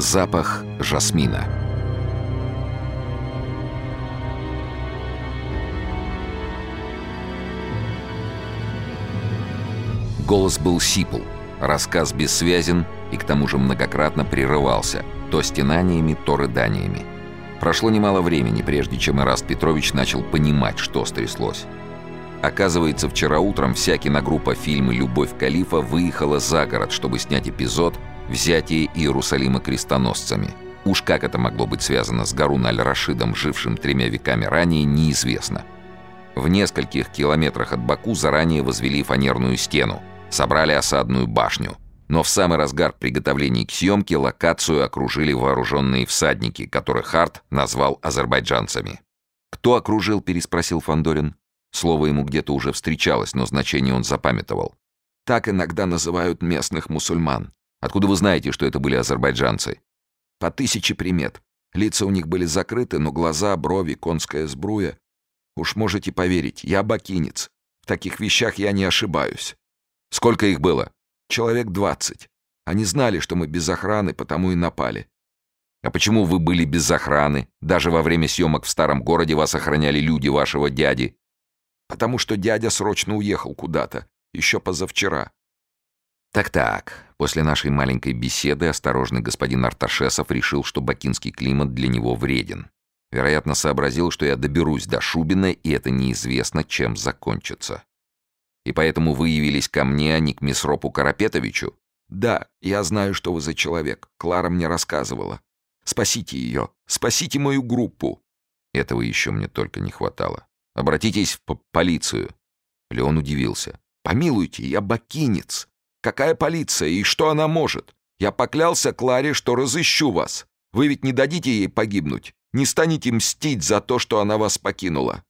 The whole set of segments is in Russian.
Запах жасмина. Голос был сипл, рассказ бессвязен и к тому же многократно прерывался, то стенаниями, то рыданиями. Прошло немало времени, прежде чем Ираст Петрович начал понимать, что стряслось. Оказывается, вчера утром вся киногруппа фильма «Любовь Калифа» выехала за город, чтобы снять эпизод «Взятие Иерусалима крестоносцами». Уж как это могло быть связано с Гарун аль-Рашидом, жившим тремя веками ранее, неизвестно. В нескольких километрах от Баку заранее возвели фанерную стену, собрали осадную башню. Но в самый разгар приготовлений к съемке локацию окружили вооруженные всадники, которых Харт назвал азербайджанцами. «Кто окружил?» – переспросил Фандорин. Слово ему где-то уже встречалось, но значение он запамятовал. «Так иногда называют местных мусульман. Откуда вы знаете, что это были азербайджанцы?» «По тысяче примет. Лица у них были закрыты, но глаза, брови, конская сбруя. Уж можете поверить, я бакинец. В таких вещах я не ошибаюсь». «Сколько их было?» «Человек двадцать. Они знали, что мы без охраны, потому и напали. А почему вы были без охраны? Даже во время съемок в старом городе вас охраняли люди вашего дяди потому что дядя срочно уехал куда-то, еще позавчера. Так-так, после нашей маленькой беседы осторожный господин Арташесов решил, что бакинский климат для него вреден. Вероятно, сообразил, что я доберусь до Шубина, и это неизвестно, чем закончится. И поэтому вы явились ко мне, а не к Месропу Карапетовичу? Да, я знаю, что вы за человек. Клара мне рассказывала. Спасите ее, спасите мою группу. Этого еще мне только не хватало. Обратитесь в полицию». Леон удивился. «Помилуйте, я бакинец. Какая полиция и что она может? Я поклялся Кларе, что разыщу вас. Вы ведь не дадите ей погибнуть, не станете мстить за то, что она вас покинула».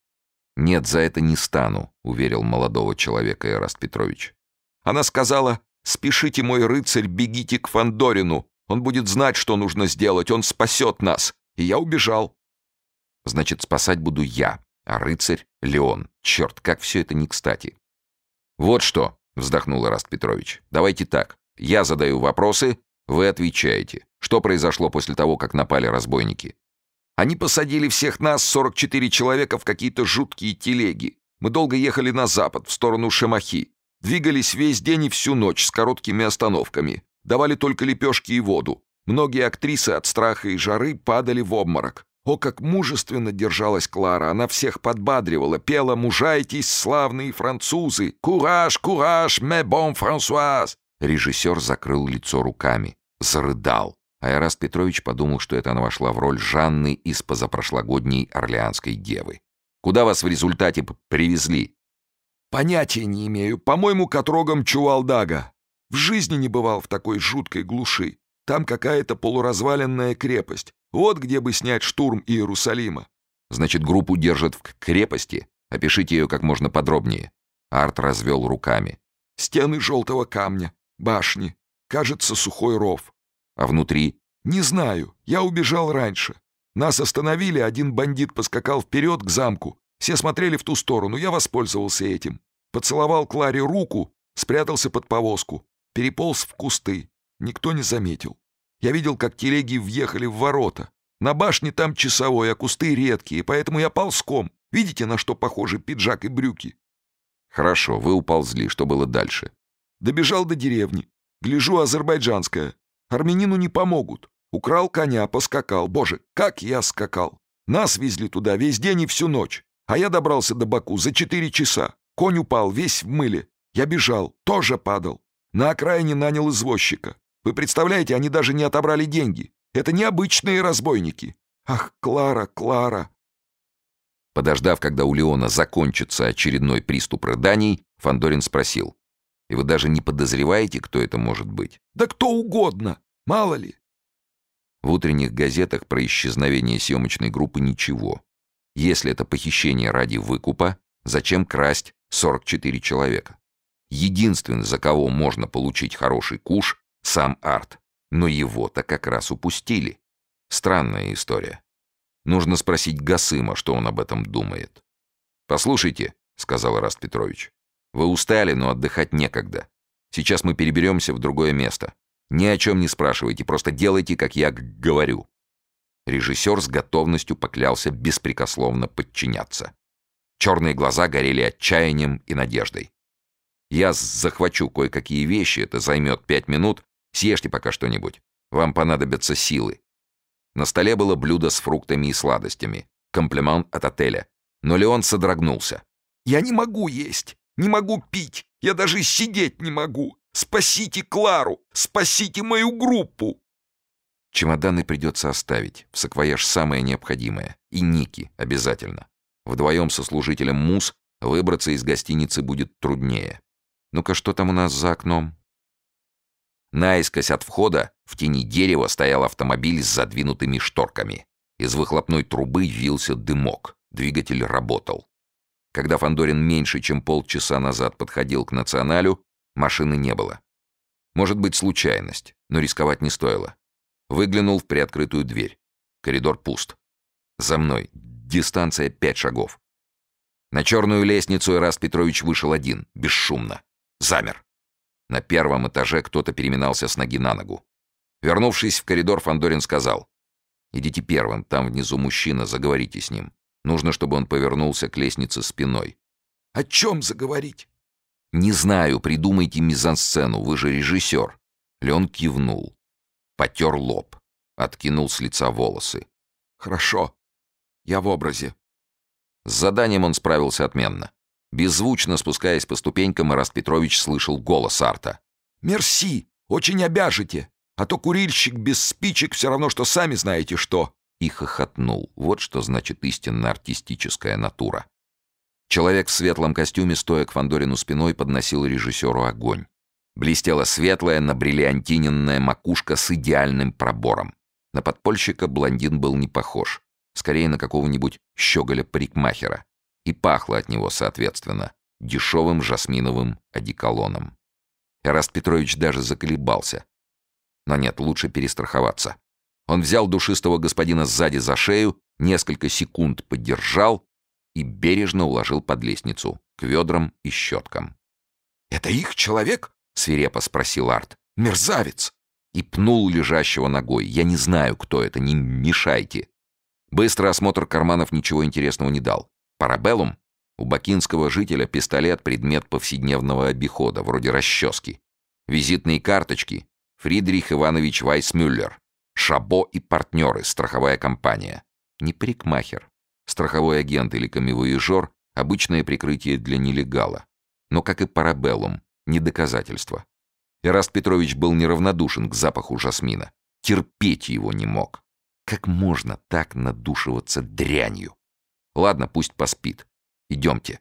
«Нет, за это не стану», — уверил молодого человека Эраст Петрович. Она сказала, «Спешите, мой рыцарь, бегите к Фандорину. Он будет знать, что нужно сделать, он спасет нас». И я убежал. «Значит, спасать буду я», а рыцарь — Леон. Черт, как все это не кстати. «Вот что», — вздохнул Ираст Петрович, — «давайте так. Я задаю вопросы, вы отвечаете. Что произошло после того, как напали разбойники?» «Они посадили всех нас, 44 человека, в какие-то жуткие телеги. Мы долго ехали на запад, в сторону Шамахи. Двигались весь день и всю ночь с короткими остановками. Давали только лепешки и воду. Многие актрисы от страха и жары падали в обморок. О, как мужественно держалась Клара! Она всех подбадривала, пела «Мужайтесь, славные французы! Кураж, кураж, ме бон Франсуаз!» Режиссер закрыл лицо руками, зарыдал. А Эраст Петрович подумал, что это она вошла в роль Жанны из позапрошлогодней Орлеанской девы. «Куда вас в результате привезли?» «Понятия не имею. По-моему, к отрогам Чувалдага. В жизни не бывал в такой жуткой глуши. Там какая-то полуразваленная крепость. Вот где бы снять штурм Иерусалима. Значит, группу держат в крепости? Опишите ее как можно подробнее. Арт развел руками. Стены желтого камня, башни, кажется, сухой ров. А внутри? Не знаю, я убежал раньше. Нас остановили, один бандит поскакал вперед к замку. Все смотрели в ту сторону, я воспользовался этим. Поцеловал Кларе руку, спрятался под повозку, переполз в кусты. Никто не заметил. Я видел, как телеги въехали в ворота. На башне там часовой, а кусты редкие, поэтому я ползком. Видите, на что похожи пиджак и брюки?» «Хорошо, вы уползли. Что было дальше?» «Добежал до деревни. Гляжу, азербайджанская. Армянину не помогут. Украл коня, поскакал. Боже, как я скакал! Нас везли туда весь день и всю ночь. А я добрался до Баку за четыре часа. Конь упал, весь в мыле. Я бежал, тоже падал. На окраине нанял извозчика. Вы представляете, они даже не отобрали деньги. Это необычные разбойники. Ах, Клара, Клара!» Подождав, когда у Леона закончится очередной приступ рыданий, Фандорин спросил. «И вы даже не подозреваете, кто это может быть?» «Да кто угодно! Мало ли!» В утренних газетах про исчезновение съемочной группы ничего. Если это похищение ради выкупа, зачем красть 44 человека? Единственный, за кого можно получить хороший куш, сам Арт. Но его-то как раз упустили. Странная история. Нужно спросить Гасыма, что он об этом думает. «Послушайте», — сказал Раст Петрович, — «вы устали, но отдыхать некогда. Сейчас мы переберемся в другое место. Ни о чем не спрашивайте, просто делайте, как я говорю». Режиссер с готовностью поклялся беспрекословно подчиняться. Черные глаза горели отчаянием и надеждой. «Я захвачу кое-какие вещи, это займет пять минут. Съешьте пока что-нибудь. Вам понадобятся силы». На столе было блюдо с фруктами и сладостями. Комплимент от отеля. Но Леон содрогнулся. «Я не могу есть, не могу пить, я даже сидеть не могу. Спасите Клару, спасите мою группу!» Чемоданы придется оставить, в саквояж самое необходимое. И Ники обязательно. Вдвоем со служителем МУС выбраться из гостиницы будет труднее. Ну-ка, что там у нас за окном? Наискось от входа в тени дерева стоял автомобиль с задвинутыми шторками. Из выхлопной трубы вился дымок. Двигатель работал. Когда Фандорин меньше чем полчаса назад подходил к националю, машины не было. Может быть, случайность, но рисковать не стоило. Выглянул в приоткрытую дверь. Коридор пуст. За мной. Дистанция пять шагов. На черную лестницу Ирас Петрович вышел один, бесшумно. Замер. На первом этаже кто-то переминался с ноги на ногу. Вернувшись в коридор, Фандорин сказал. «Идите первым, там внизу мужчина, заговорите с ним. Нужно, чтобы он повернулся к лестнице спиной». «О чем заговорить?» «Не знаю, придумайте мизансцену, вы же режиссер». Леон кивнул потер лоб, откинул с лица волосы. «Хорошо. Я в образе». С заданием он справился отменно. Беззвучно спускаясь по ступенькам, Ираст Петрович слышал голос Арта. «Мерси! Очень обяжете! А то курильщик без спичек все равно, что сами знаете что!» И хохотнул. Вот что значит истинно артистическая натура. Человек в светлом костюме, стоя к Фандорину спиной, подносил режиссеру огонь. Блестела светлая, набриллиантиненная макушка с идеальным пробором. На подпольщика блондин был не похож. Скорее на какого-нибудь щеголя-парикмахера. И пахло от него, соответственно, дешевым жасминовым одеколоном. Эраст Петрович даже заколебался. Но нет, лучше перестраховаться. Он взял душистого господина сзади за шею, несколько секунд подержал и бережно уложил под лестницу, к ведрам и щеткам. «Это их человек?» — свирепо спросил Арт. «Мерзавец!» И пнул лежащего ногой. «Я не знаю, кто это, не мешайте!» Быстрый осмотр карманов ничего интересного не дал. Парабеллум? У бакинского жителя пистолет — предмет повседневного обихода, вроде расчески. Визитные карточки. Фридрих Иванович Вайсмюллер. Шабо и партнеры, страховая компания. Не парикмахер. Страховой агент или камевояжер — обычное прикрытие для нелегала. Но, как и парабеллум, не доказательство. Эраст Петрович был неравнодушен к запаху жасмина. Терпеть его не мог. Как можно так надушиваться дрянью? Ладно, пусть поспит. Идемте.